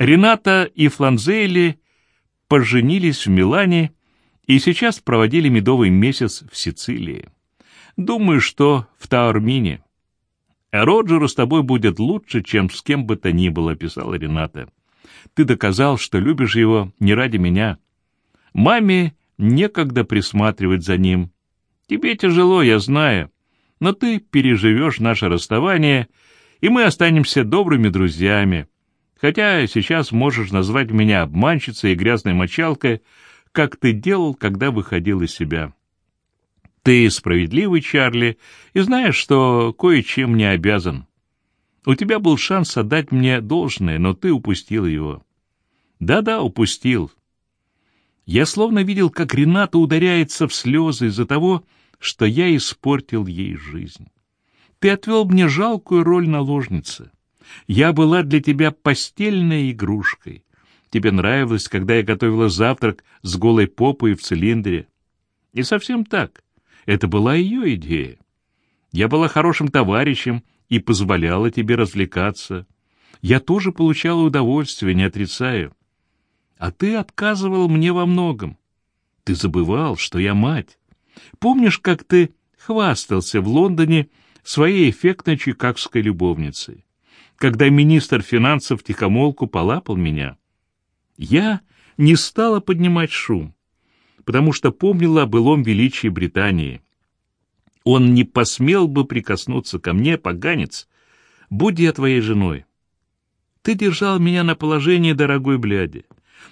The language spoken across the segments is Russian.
Рената и Фланзели поженились в Милане и сейчас проводили медовый месяц в Сицилии. Думаю, что в Таурмине. Роджеру с тобой будет лучше, чем с кем бы то ни было, писала Рената. Ты доказал, что любишь его не ради меня. Маме некогда присматривать за ним. Тебе тяжело, я знаю, но ты переживешь наше расставание, и мы останемся добрыми друзьями. Хотя сейчас можешь назвать меня обманщицей и грязной мочалкой, как ты делал, когда выходил из себя. Ты справедливый, Чарли, и знаешь, что кое-чем не обязан. У тебя был шанс отдать мне должное, но ты упустил его. Да-да, упустил. Я словно видел, как Рената ударяется в слезы из-за того, что я испортил ей жизнь. Ты отвел мне жалкую роль наложницы. Я была для тебя постельной игрушкой. Тебе нравилось, когда я готовила завтрак с голой попой в цилиндре. И совсем так. Это была ее идея. Я была хорошим товарищем и позволяла тебе развлекаться. Я тоже получала удовольствие, не отрицаю. А ты отказывал мне во многом. Ты забывал, что я мать. Помнишь, как ты хвастался в Лондоне своей эффектной чикагской любовницей, когда министр финансов тихомолку полапал меня? Я не стала поднимать шум, потому что помнила о былом величии Британии. Он не посмел бы прикоснуться ко мне, поганец, будь я твоей женой. Ты держал меня на положении дорогой бляди.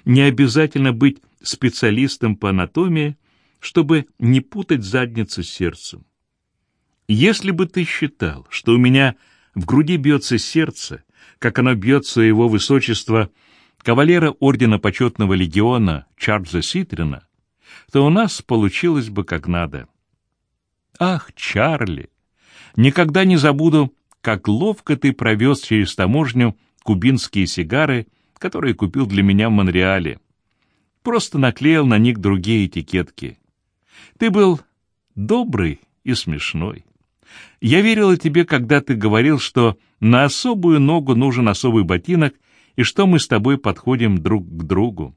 Не обязательно быть специалистом по анатомии, чтобы не путать задницу с сердцем. Если бы ты считал, что у меня в груди бьется сердце, как оно бьется его высочества кавалера Ордена Почетного Легиона Чарльза Ситрина, то у нас получилось бы как надо. Ах, Чарли! Никогда не забуду, как ловко ты провез через таможню кубинские сигары, которые купил для меня в Монреале. Просто наклеил на них другие этикетки. Ты был добрый и смешной. Я верила тебе, когда ты говорил, что на особую ногу нужен особый ботинок и что мы с тобой подходим друг к другу.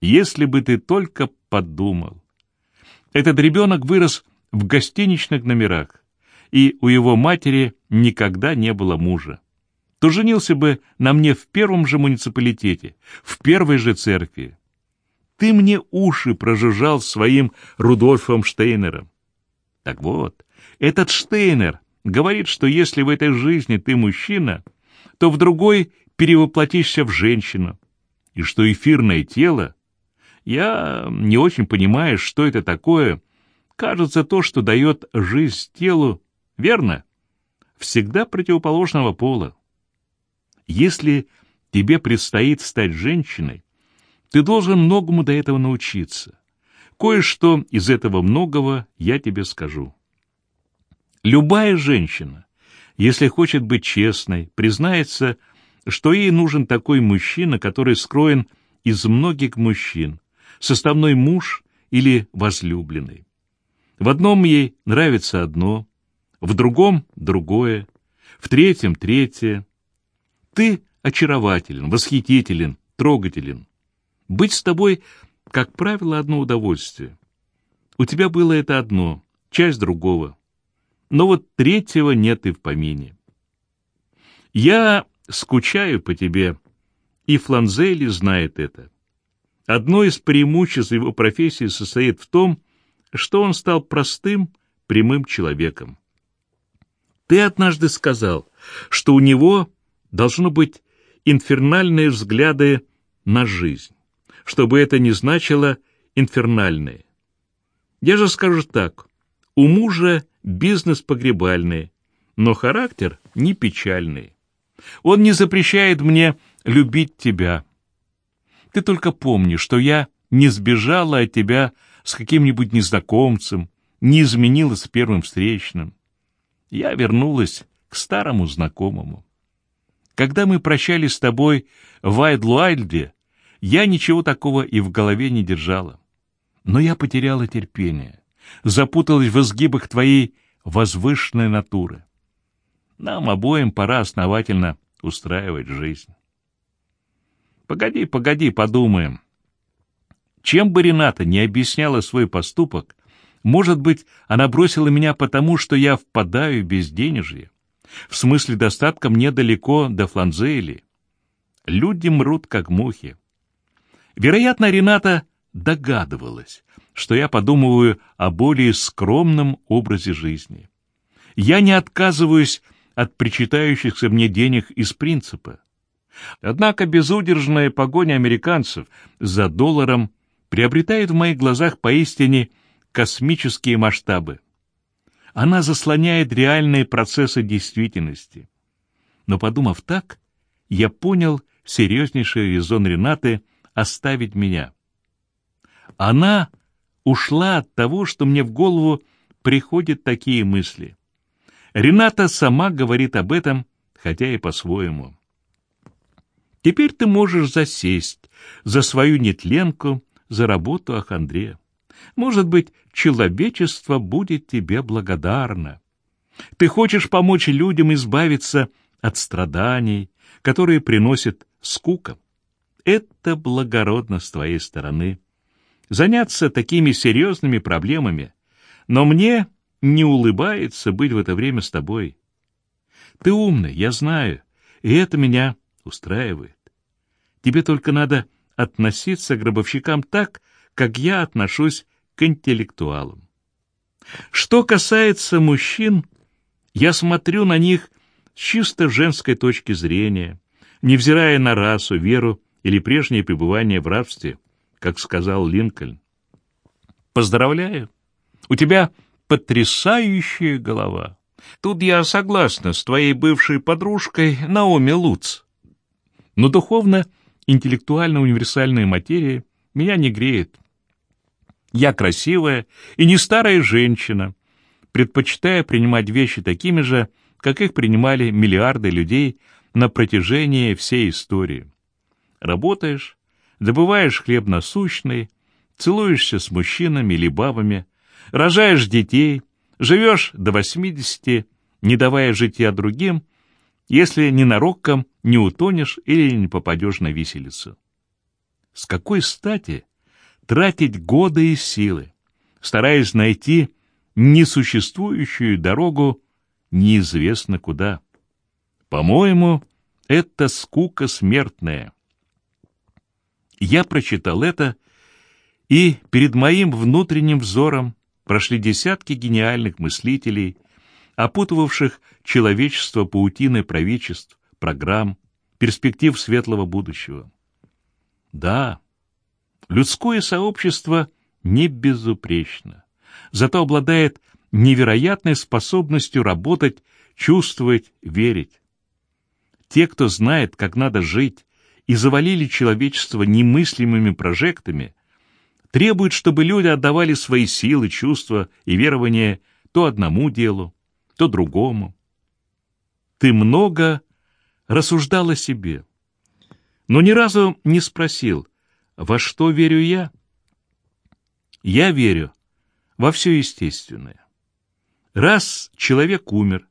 Если бы ты только подумал. Этот ребенок вырос в гостиничных номерах, и у его матери никогда не было мужа. То женился бы на мне в первом же муниципалитете, в первой же церкви. Ты мне уши прожужжал своим Рудольфом Штейнером. Так вот, этот Штейнер говорит, что если в этой жизни ты мужчина, то в другой перевоплотишься в женщину, и что эфирное тело... Я не очень понимаю, что это такое. Кажется, то, что дает жизнь телу, верно? Всегда противоположного пола. Если тебе предстоит стать женщиной, ты должен многому до этого научиться. Кое-что из этого многого я тебе скажу. Любая женщина, если хочет быть честной, признается, что ей нужен такой мужчина, который скроен из многих мужчин, составной муж или возлюбленный. В одном ей нравится одно, в другом — другое, в третьем — третье. Ты очарователен, восхитителен, трогателен. Быть с тобой, как правило, одно удовольствие. У тебя было это одно, часть другого но вот третьего нет и в помине. Я скучаю по тебе, и Фланзели знает это. Одно из преимуществ его профессии состоит в том, что он стал простым, прямым человеком. Ты однажды сказал, что у него должно быть инфернальные взгляды на жизнь, чтобы это не значило инфернальные. Я же скажу так, у мужа бизнес погребальный, но характер не печальный. Он не запрещает мне любить тебя. Ты только помни, что я не сбежала от тебя с каким-нибудь незнакомцем, не изменила с первым встречным. Я вернулась к старому знакомому. Когда мы прощались с тобой в Айдлуайльде, я ничего такого и в голове не держала. Но я потеряла терпение запуталась в изгибах твоей возвышенной натуры. Нам обоим пора основательно устраивать жизнь. Погоди, погоди, подумаем. Чем бы Рената не объясняла свой поступок, может быть, она бросила меня потому, что я впадаю в безденежье. В смысле достатка мне далеко до Фланзели. Люди мрут, как мухи. Вероятно, Рената догадывалась, что я подумываю о более скромном образе жизни. Я не отказываюсь от причитающихся мне денег из принципа. Однако безудержная погоня американцев за долларом приобретает в моих глазах поистине космические масштабы. Она заслоняет реальные процессы действительности. Но подумав так, я понял серьезнейший резон Ренаты оставить меня. Она ушла от того, что мне в голову приходят такие мысли. Рената сама говорит об этом, хотя и по-своему. Теперь ты можешь засесть за свою нетленку, за работу Ахандрея. Может быть, человечество будет тебе благодарно. Ты хочешь помочь людям избавиться от страданий, которые приносят скука. Это благородно с твоей стороны. Заняться такими серьезными проблемами, но мне не улыбается быть в это время с тобой. Ты умный, я знаю, и это меня устраивает. Тебе только надо относиться к гробовщикам так, как я отношусь к интеллектуалам. Что касается мужчин, я смотрю на них с чисто женской точки зрения, невзирая на расу, веру или прежнее пребывание в рабстве, как сказал Линкольн. Поздравляю, у тебя потрясающая голова. Тут я согласна с твоей бывшей подружкой Наоми Луц. Но духовно интеллектуально-универсальная материя меня не греет. Я красивая и не старая женщина, предпочитая принимать вещи такими же, как их принимали миллиарды людей на протяжении всей истории. Работаешь, добываешь хлеб насущный, целуешься с мужчинами или бабами, рожаешь детей, живешь до восьмидесяти, не давая житья другим — если ненароком не утонешь или не попадешь на виселицу. С какой стати тратить годы и силы, стараясь найти несуществующую дорогу неизвестно куда? По-моему, это скука смертная. Я прочитал это, и перед моим внутренним взором прошли десятки гениальных мыслителей, опутывавших человечество паутиной правительств, программ, перспектив светлого будущего. Да, людское сообщество не безупречно, зато обладает невероятной способностью работать, чувствовать, верить. Те, кто знает, как надо жить, и завалили человечество немыслимыми прожектами, требуют, чтобы люди отдавали свои силы, чувства и верования то одному делу, то другому. Ты много рассуждал о себе, но ни разу не спросил, во что верю я? Я верю во все естественное. Раз человек умер,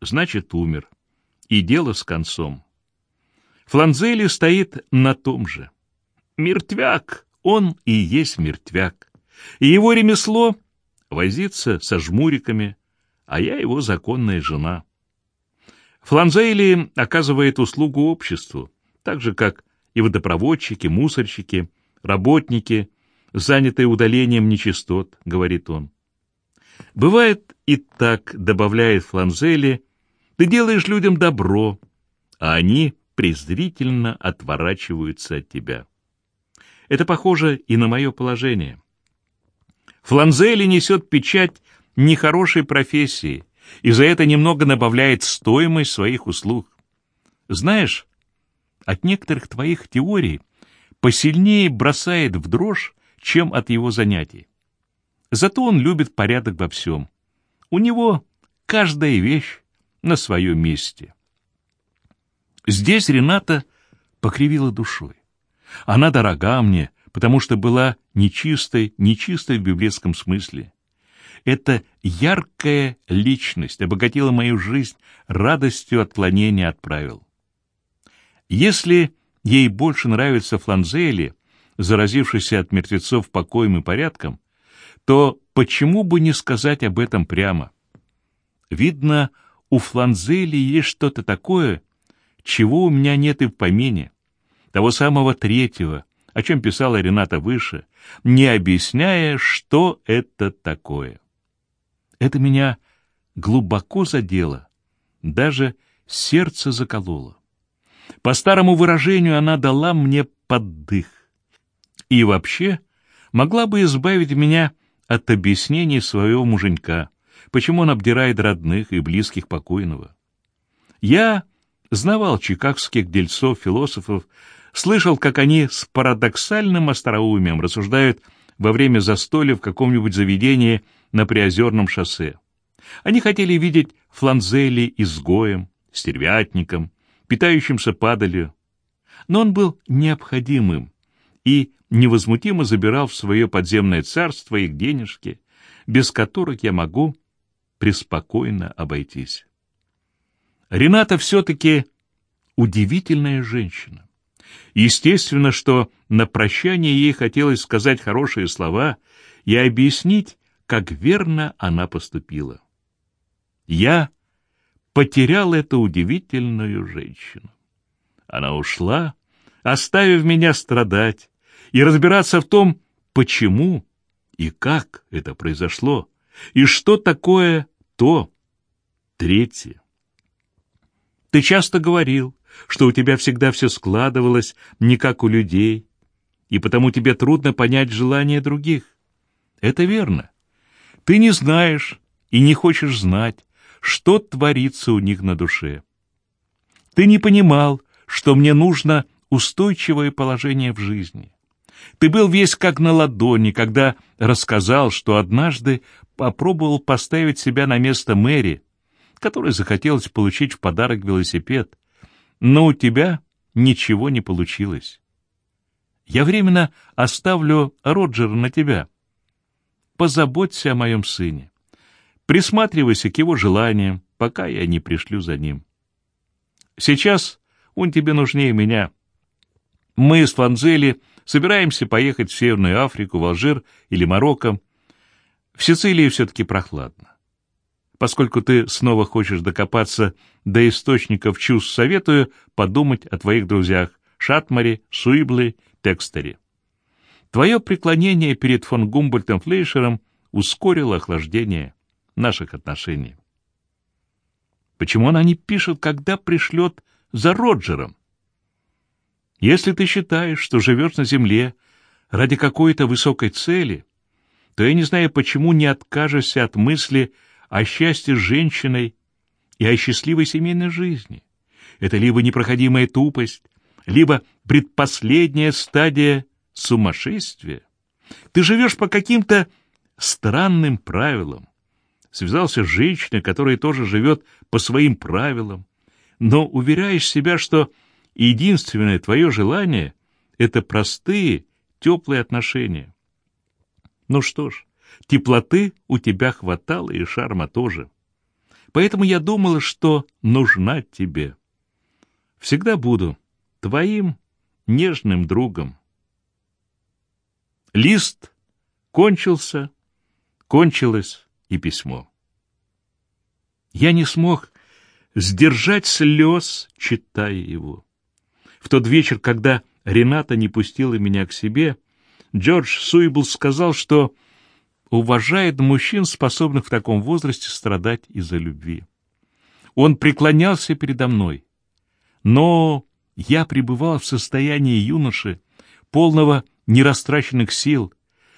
значит умер, и дело с концом. Фланзели стоит на том же. Мертвяк, он и есть мертвяк. И его ремесло — возиться со жмуриками, а я его законная жена. Фланзейли оказывает услугу обществу, так же, как и водопроводчики, мусорщики, работники, занятые удалением нечистот, говорит он. Бывает и так, добавляет Фланзели, ты делаешь людям добро, а они презрительно отворачиваются от тебя. Это похоже и на мое положение. Фланзели несет печать нехорошей профессии, и за это немного добавляет стоимость своих услуг. Знаешь, от некоторых твоих теорий посильнее бросает в дрожь, чем от его занятий. Зато он любит порядок во всем. У него каждая вещь на своем месте. Здесь Рената покривила душой. Она дорога мне, потому что была нечистой, нечистой в библейском смысле. Эта яркая личность обогатила мою жизнь радостью отклонения от правил. Если ей больше нравится Фланзели, заразившийся от мертвецов покоем и порядком, то почему бы не сказать об этом прямо? Видно, у Фланзели есть что-то такое, чего у меня нет и в помине. Того самого третьего, о чем писала Рената выше, не объясняя, что это такое. Это меня глубоко задело, даже сердце закололо. По старому выражению она дала мне поддых. И вообще могла бы избавить меня от объяснений своего муженька, почему он обдирает родных и близких покойного. Я знавал чикагских дельцов-философов, слышал, как они с парадоксальным остроумием рассуждают во время застолья в каком-нибудь заведении на Приозерном шоссе. Они хотели видеть Фланзели изгоем, стервятником, питающимся падалью, но он был необходимым и невозмутимо забирал в свое подземное царство их денежки, без которых я могу преспокойно обойтись. Рената все-таки удивительная женщина. Естественно, что на прощание ей хотелось сказать хорошие слова и объяснить, как верно она поступила. Я потерял эту удивительную женщину. Она ушла, оставив меня страдать и разбираться в том, почему и как это произошло, и что такое то третье. Ты часто говорил, что у тебя всегда все складывалось не как у людей, и потому тебе трудно понять желания других. Это верно. Ты не знаешь и не хочешь знать, что творится у них на душе. Ты не понимал, что мне нужно устойчивое положение в жизни. Ты был весь как на ладони, когда рассказал, что однажды попробовал поставить себя на место Мэри, которой захотелось получить в подарок велосипед, но у тебя ничего не получилось. Я временно оставлю Роджера на тебя. Позаботься о моем сыне. Присматривайся к его желаниям, пока я не пришлю за ним. Сейчас он тебе нужнее меня. Мы с Фанзели собираемся поехать в Северную Африку, в Алжир или Марокко. В Сицилии все-таки прохладно. Поскольку ты снова хочешь докопаться до источников чувств, советую подумать о твоих друзьях Шатмаре, Суибле, Текстере. Твое преклонение перед фон Гумбольтом Флейшером ускорило охлаждение наших отношений. Почему она не пишет, когда пришлет за Роджером? Если ты считаешь, что живешь на земле ради какой-то высокой цели, то я не знаю, почему не откажешься от мысли о счастье с женщиной и о счастливой семейной жизни. Это либо непроходимая тупость, либо предпоследняя стадия сумасшествия. Ты живешь по каким-то странным правилам. Связался с женщиной, которая тоже живет по своим правилам, но уверяешь себя, что единственное твое желание — это простые, теплые отношения. Ну что ж, Теплоты у тебя хватало и шарма тоже. Поэтому я думала, что нужна тебе. Всегда буду твоим нежным другом. Лист кончился, кончилось и письмо. Я не смог сдержать слез, читая его. В тот вечер, когда Рената не пустила меня к себе, Джордж Суйбл сказал, что уважает мужчин, способных в таком возрасте страдать из-за любви. Он преклонялся передо мной, но я пребывал в состоянии юноши, полного нерастраченных сил,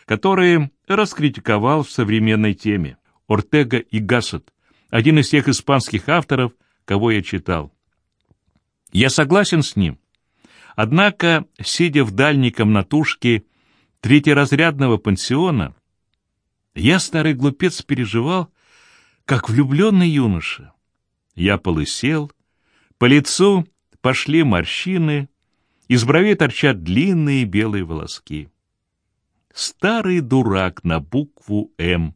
которые раскритиковал в современной теме Ортега и Гассет, один из тех испанских авторов, кого я читал. Я согласен с ним. Однако, сидя в дальней комнатушке третьеразрядного пансиона, я, старый глупец, переживал, как влюбленный юноша. Я полысел, по лицу пошли морщины, из бровей торчат длинные белые волоски. Старый дурак на букву «М»,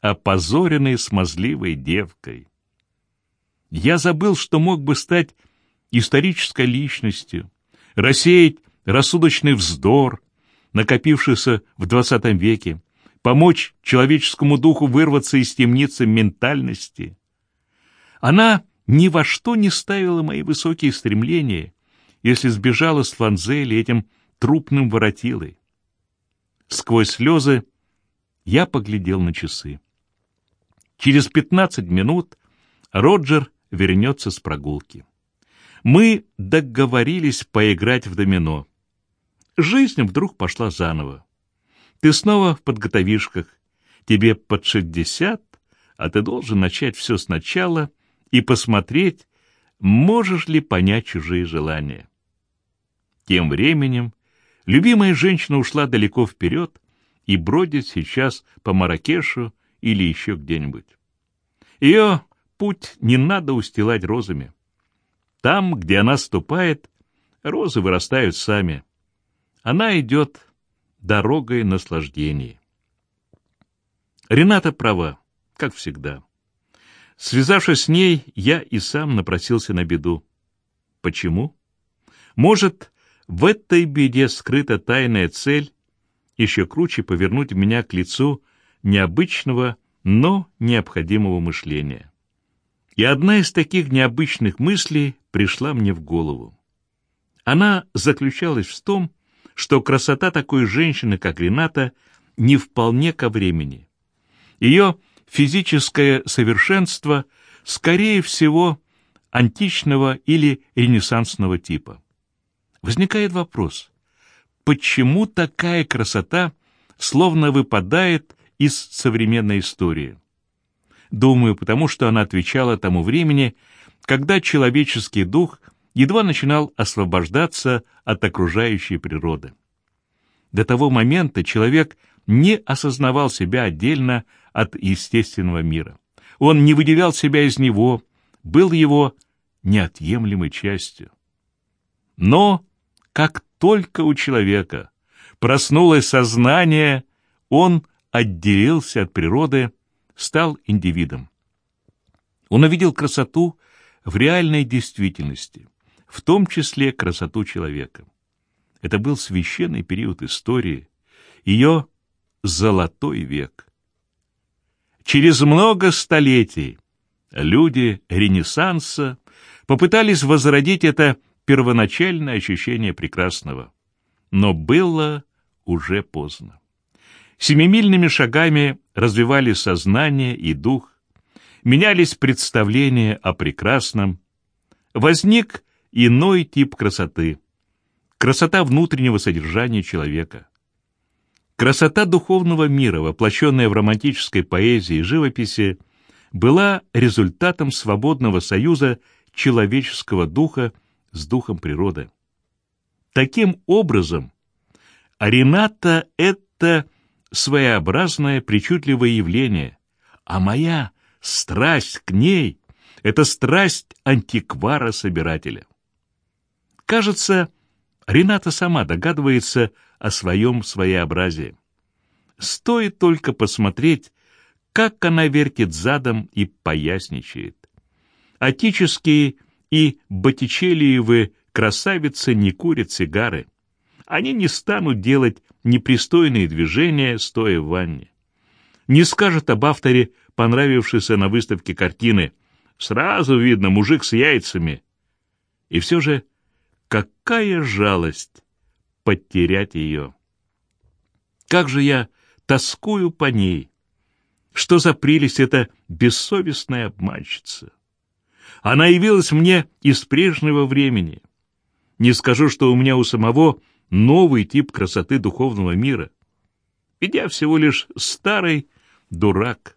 опозоренный смазливой девкой. Я забыл, что мог бы стать исторической личностью, рассеять рассудочный вздор, накопившийся в двадцатом веке, помочь человеческому духу вырваться из темницы ментальности. Она ни во что не ставила мои высокие стремления, если сбежала с Фанзели этим трупным воротилой. Сквозь слезы я поглядел на часы. Через пятнадцать минут Роджер вернется с прогулки. Мы договорились поиграть в домино. Жизнь вдруг пошла заново. Ты снова в подготовишках. Тебе под шестьдесят, а ты должен начать все сначала и посмотреть, можешь ли понять чужие желания. Тем временем любимая женщина ушла далеко вперед и бродит сейчас по Маракешу или еще где-нибудь. Ее путь не надо устилать розами. Там, где она ступает, розы вырастают сами. Она идет дорогой наслаждений. Рената права, как всегда. Связавшись с ней, я и сам напросился на беду. Почему? Может, в этой беде скрыта тайная цель еще круче повернуть меня к лицу необычного, но необходимого мышления. И одна из таких необычных мыслей пришла мне в голову. Она заключалась в том, что красота такой женщины, как Рената, не вполне ко времени. Ее физическое совершенство, скорее всего, античного или ренессансного типа. Возникает вопрос, почему такая красота словно выпадает из современной истории? Думаю, потому что она отвечала тому времени, когда человеческий дух едва начинал освобождаться от окружающей природы. До того момента человек не осознавал себя отдельно от естественного мира. Он не выделял себя из него, был его неотъемлемой частью. Но как только у человека проснулось сознание, он отделился от природы, стал индивидом. Он увидел красоту в реальной действительности, в том числе красоту человека. Это был священный период истории, ее золотой век. Через много столетий люди Ренессанса попытались возродить это первоначальное ощущение прекрасного. Но было уже поздно. Семимильными шагами развивали сознание и дух, менялись представления о прекрасном, возник иной тип красоты — красота внутреннего содержания человека. Красота духовного мира, воплощенная в романтической поэзии и живописи, была результатом свободного союза человеческого духа с духом природы. Таким образом, Рената — это своеобразное причудливое явление, а моя страсть к ней — это страсть антиквара-собирателя. Кажется, Рената сама догадывается о своем своеобразии. Стоит только посмотреть, как она вертит задом и поясничает. Отические и Боттичелиевы красавицы не курят сигары. Они не станут делать непристойные движения, стоя в ванне. Не скажет об авторе, понравившейся на выставке картины. Сразу видно, мужик с яйцами. И все же, какая жалость потерять ее. Как же я тоскую по ней. Что за прелесть эта бессовестная обманщица. Она явилась мне из прежнего времени. Не скажу, что у меня у самого новый тип красоты духовного мира. Ведь я всего лишь старый дурак.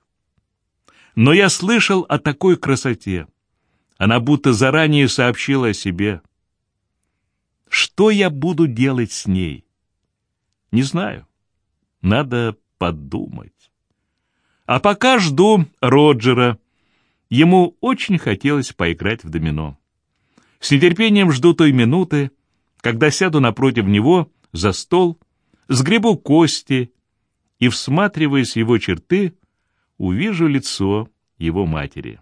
Но я слышал о такой красоте. Она будто заранее сообщила о себе. Что я буду делать с ней? Не знаю. Надо подумать. А пока жду Роджера. Ему очень хотелось поиграть в домино. С нетерпением жду той минуты, когда сяду напротив него за стол, сгребу кости и, всматриваясь в его черты, увижу лицо его матери.